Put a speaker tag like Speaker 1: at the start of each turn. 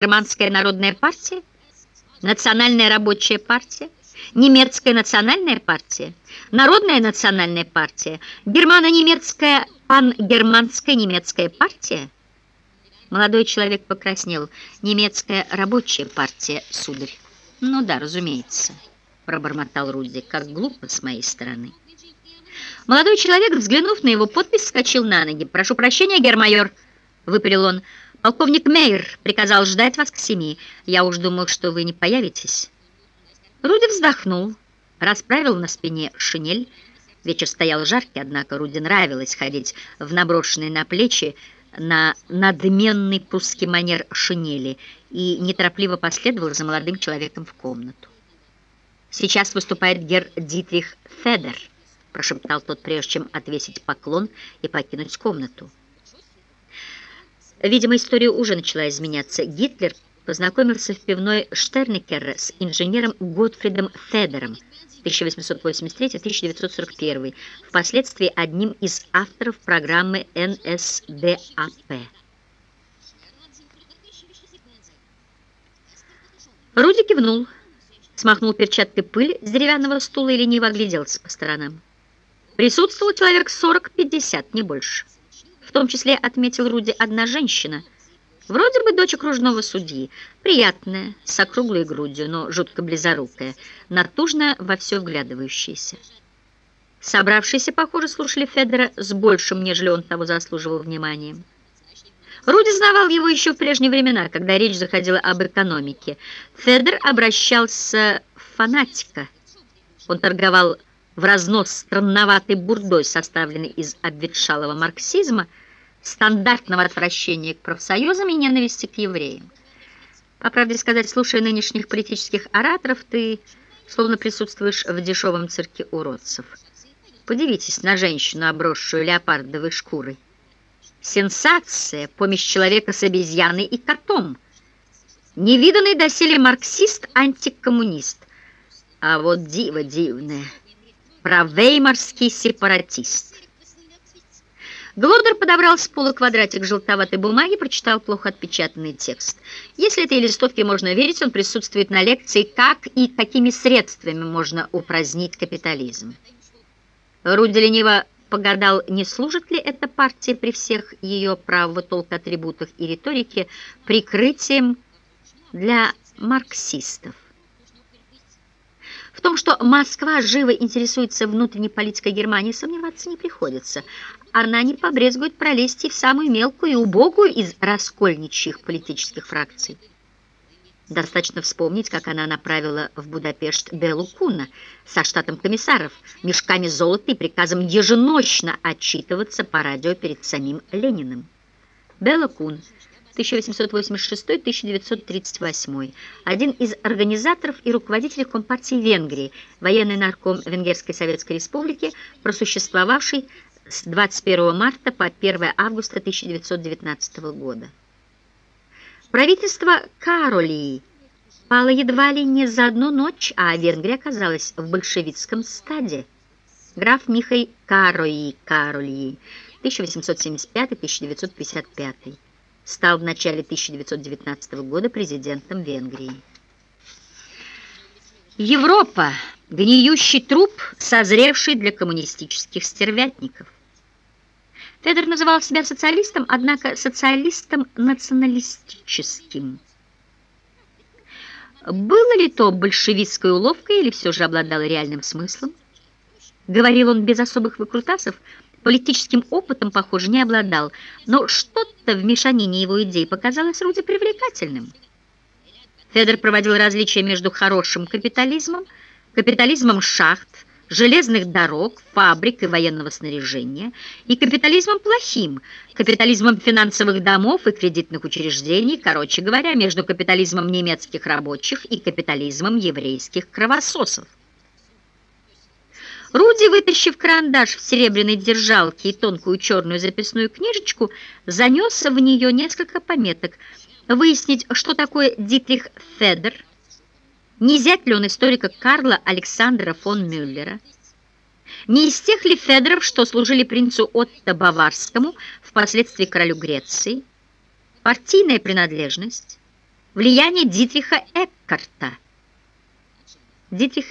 Speaker 1: Германская народная партия, Национальная рабочая партия, Немецкая национальная партия, Народная национальная партия, Германо-немецкая пан-германская немецкая партия. Молодой человек покраснел. Немецкая рабочая партия, сударь. Ну да, разумеется, пробормотал Руди, как глупо с моей стороны. Молодой человек, взглянув на его подпись, вскочил на ноги. «Прошу прощения, гермайор», — выпалил он. «Полковник Мейер приказал ждать вас к семи. Я уж думал, что вы не появитесь». Руди вздохнул, расправил на спине шинель. Вечер стоял жаркий, однако Руди нравилось ходить в наброшенной на плечи на надменный прусский манер шинели и неторопливо последовал за молодым человеком в комнату. «Сейчас выступает гер Дитрих Федер», — прошептал тот, прежде чем отвесить поклон и покинуть комнату. Видимо, история уже начала изменяться. Гитлер познакомился в пивной Штерникер с инженером Готфридом Федером 1883-1941, впоследствии одним из авторов программы НСДАП. Руди кивнул, смахнул перчаткой пыль с деревянного стула и лениво огляделся по сторонам. Присутствовал человек 40-50, не больше. В том числе, отметил Руди, одна женщина – Вроде бы дочь окружного судьи, приятная, с округлой грудью, но жутко близорукая, натужно во все вглядывающаяся. Собравшиеся, похоже, слушали Федора с большим, нежели он того заслуживал вниманием. Руди знавал его еще в прежние времена, когда речь заходила об экономике. Федор обращался в фанатика. Он торговал в разнос странноватой бурдой, составленной из обветшалого марксизма, стандартного отвращения к профсоюзам и ненависти к евреям. По правде сказать, слушая нынешних политических ораторов, ты словно присутствуешь в дешевом цирке уродцев. Подивитесь на женщину, обросшую леопардовой шкурой. Сенсация, помощь человека с обезьяной и котом. Невиданный доселе марксист-антикоммунист. А вот диво дивное, правеймарский сепаратист. Глодер подобрал с пола квадратик желтоватой бумаги, прочитал плохо отпечатанный текст. Если этой листовке можно верить, он присутствует на лекции «Как и какими средствами можно упразднить капитализм». Руди лениво погадал, не служит ли эта партия при всех ее правого толка атрибутах и риторике прикрытием для марксистов. В том, что Москва живо интересуется внутренней политикой Германии, сомневаться не приходится она не побрезгует пролезть и в самую мелкую и убогую из раскольничьих политических фракций. Достаточно вспомнить, как она направила в Будапешт Беллу Куна со штатом комиссаров, мешками золота и приказом еженочно отчитываться по радио перед самим Лениным. Белла Кун, 1886-1938, один из организаторов и руководителей Компартии Венгрии, военный нарком Венгерской Советской Республики, просуществовавший с 21 марта по 1 августа 1919 года. Правительство Каролии пало едва ли не за одну ночь, а Венгрия оказалась в большевистском стаде. Граф Михай Карои Каролии 1875-1955 стал в начале 1919 года президентом Венгрии. Европа – гниющий труп, созревший для коммунистических стервятников. Федор называл себя социалистом, однако социалистом националистическим. Было ли то большевистской уловкой или все же обладало реальным смыслом? Говорил он без особых выкрутасов, политическим опытом, похоже, не обладал, но что-то в мешанине его идей показалось Руди привлекательным. Федор проводил различия между хорошим капитализмом, капитализмом шахт, железных дорог, фабрик и военного снаряжения, и капитализмом плохим, капитализмом финансовых домов и кредитных учреждений, короче говоря, между капитализмом немецких рабочих и капитализмом еврейских кровососов. Руди, вытащив карандаш в серебряной держалке и тонкую черную записную книжечку, занес в нее несколько пометок. Выяснить, что такое Дитрих Федер – не зять ли он историка Карла Александра фон Мюллера? Не из тех ли Федоров, что служили принцу Отто Баварскому, впоследствии королю Греции? Партийная принадлежность? влияние Дитриха Эккарта. Дитрих